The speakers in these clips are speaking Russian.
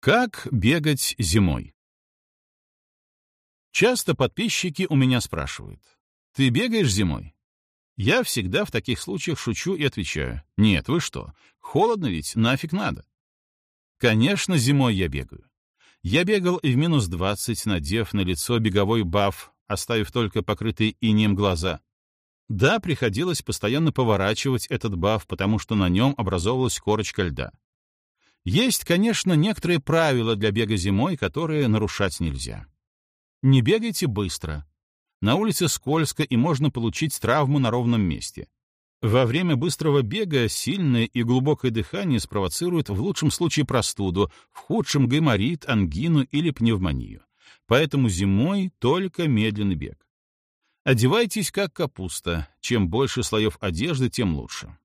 Как бегать зимой? Часто подписчики у меня спрашивают, «Ты бегаешь зимой?» Я всегда в таких случаях шучу и отвечаю, «Нет, вы что, холодно ведь, нафиг надо». Конечно, зимой я бегаю. Я бегал и в минус 20, надев на лицо беговой баф, оставив только покрытые инеем глаза. Да, приходилось постоянно поворачивать этот баф, потому что на нем образовалась корочка льда. Есть, конечно, некоторые правила для бега зимой, которые нарушать нельзя. Не бегайте быстро. На улице скользко и можно получить травму на ровном месте. Во время быстрого бега сильное и глубокое дыхание спровоцирует в лучшем случае простуду, в худшем гайморит, ангину или пневмонию. Поэтому зимой только медленный бег. Одевайтесь как капуста. Чем больше слоев одежды, тем лучше.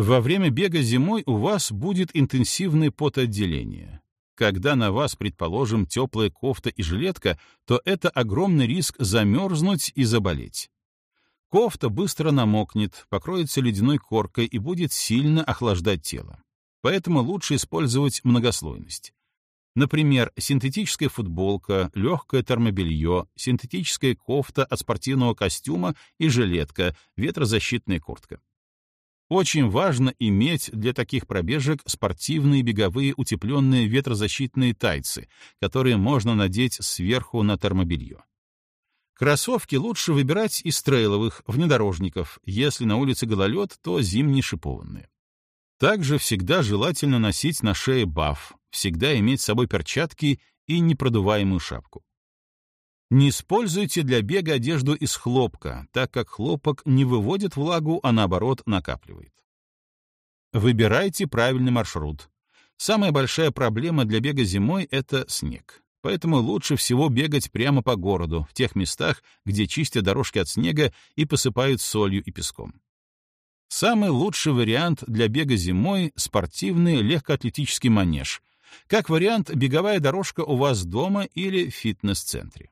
Во время бега зимой у вас будет интенсивное потоотделение. Когда на вас, предположим, теплая кофта и жилетка, то это огромный риск замерзнуть и заболеть. Кофта быстро намокнет, покроется ледяной коркой и будет сильно охлаждать тело. Поэтому лучше использовать многослойность. Например, синтетическая футболка, легкое термобелье, синтетическая кофта от спортивного костюма и жилетка, ветрозащитная куртка. Очень важно иметь для таких пробежек спортивные беговые утепленные ветрозащитные тайцы, которые можно надеть сверху на термобелье. Кроссовки лучше выбирать из трейловых, внедорожников, если на улице гололед, то зимние шипованные. Также всегда желательно носить на шее баф, всегда иметь с собой перчатки и непродуваемую шапку. Не используйте для бега одежду из хлопка, так как хлопок не выводит влагу, а наоборот накапливает. Выбирайте правильный маршрут. Самая большая проблема для бега зимой — это снег. Поэтому лучше всего бегать прямо по городу, в тех местах, где чистят дорожки от снега и посыпают солью и песком. Самый лучший вариант для бега зимой — спортивный легкоатлетический манеж. Как вариант, беговая дорожка у вас дома или в фитнес-центре.